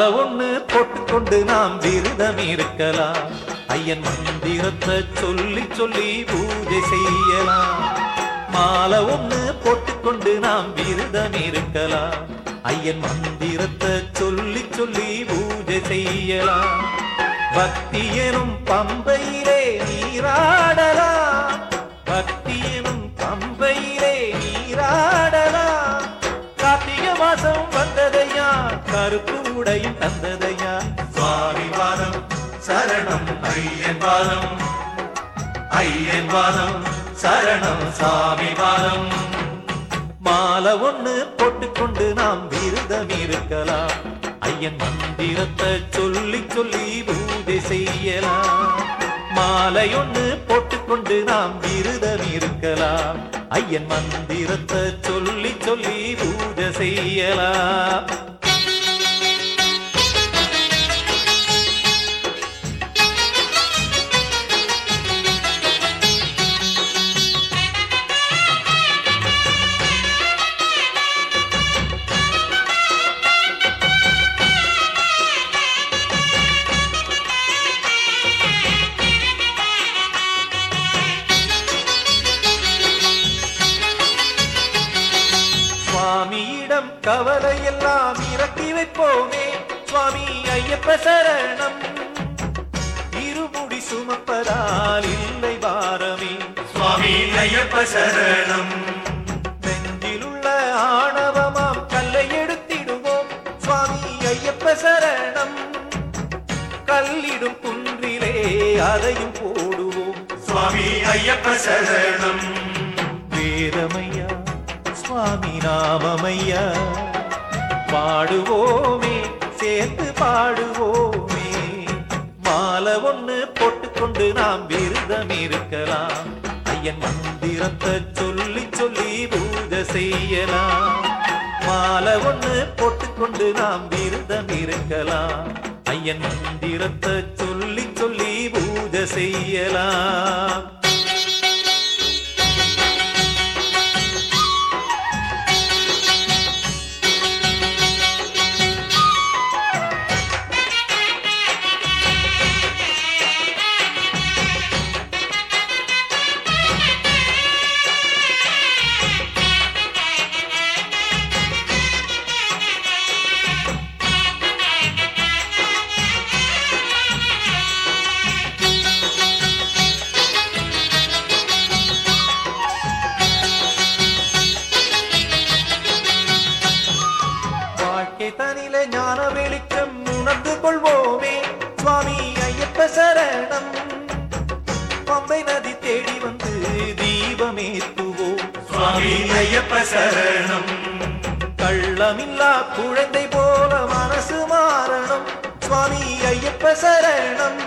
மாலை ஒண்ணு போட்டுக்கொண்டு நாம் விரதம் இருக்கலாம். ஐயன் மந்திரத்தை சொல்லி சொல்லி பூஜை செய்யலாம். மாலை ஒண்ணு போட்டுக்கொண்டு நாம் விரதம் இருக்கலாம். ஐயன் மந்திரத்தை சொல்லி சொல்லி பூஜை செய்யலாம். பக்தி எனும் பம்பையிலே நீராடலாம். பக்தி எனும் பம்பையிலே நீராடலாம். கார்த்திகை மாசம் கருப்பு உடையும் தந்ததையா? சுவாமி வாதம் சரணம் ஐயன் வாதம் ஐயன் வாதம் சரணம் சாமி வாதம் மாலை ஒண்ணு போட்டுக்கொண்டு நாம் விரதம் இருக்கலாம். ஐயன் மந்திரத்தை சொல்லி சொல்லி பூஜை செய்யலாம். மாலை ஒண்ணு போட்டுக்கொண்டு நாம் விரதம் இருக்கலாம். ஐயன் மந்திரத்தை சொல்லி சொல்லி பூஜை செய்யலாம். கவலை எல்லாம் இறக்கி வைப்போமே சுவாமி ஐயப்ப சரணம். இருமுடி சுமப்பதால் இல்லை பாரமே சுவாமி ஐயப்ப சரணம். நெஞ்சிலுள்ள ஆணவமாம் கல்லை எடுத்திடுவோம் சுவாமி ஐயப்ப சரணம். கல்லிடும் குன்றிலே அதையும் போடுவோம் சுவாமி ஐயப்ப சரணம். வேதமையா சுவாமி நாமமையா? பாடுவோமே சேர்ந்து பாடுவோமே. மாலை ஒண்ணு போட்டுக்கொண்டு நாம் விரதம் இருக்கலாம். ஐயன் மந்திரத்தை சொல்லி சொல்லி பூஜை செய்யலாம். மாலை ஒண்ணு போட்டுக்கொண்டு நாம் விரதம் இருக்கலாம். ஐயன் மந்திரத்தை சொல்லி சொல்லி பூஜை செய்யலாம். ஞான வெளிச்சம் உணர்ந்து கொள்வோமே. சுவாமி ஐயப்ப சரணம். பம்பை நதி தேடி வந்து தீபமேத்துவோம் சுவாமி ஐயப்ப சரணம். கள்ளமில்லா குழந்தை போல மனசு மாறணும். சுவாமி ஐயப்ப சரணம்.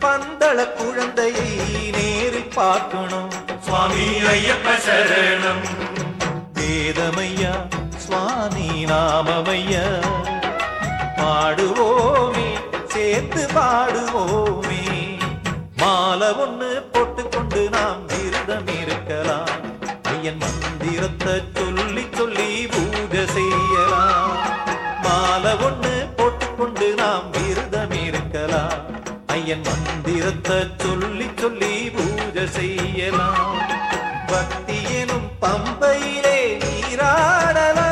பந்தள குழந்தையை நேரில் பார்க்கணும். சுவாமி ஐயப்ப சரணம். வேதமையா சுவாமி நாமமையா. பாடுவோமே சேர்த்து பாடுவோமே. மாலை ஒன்று போட்டுக்கொண்டு நாம் விரதம் இருக்கலாம். ஐயன் மந்திரத்தை சொல்லி சொல்லி பூஜை செய்யலாம். மாலை ஒன்று போட்டுக்கொண்டு நாம் விரதம் இருக்கலாம். ஐயன் மந்திரத்தை சொல்லி சொல்லி பூஜை செய்யலாம். பக்தி எனும் பம்பையிலே நீராடலாம்.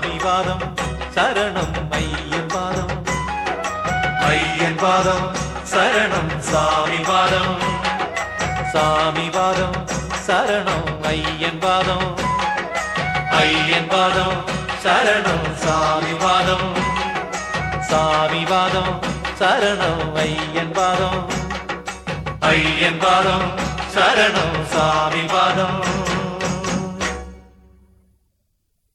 சுவாமி வாதம் சரணம் ஐயன் வாதம் ஐயன் பாதம் சரணம் சாமி பாதம். சாமி வாதம் சரணம் ஐயன் வாதம் ஐயன் பாதம் சரணம் சாமி பாதம். சாமி வாதம் சரணம் ஐயன் வாதம் ஐயன் பாதம் சரணம் சாமி பாதம்.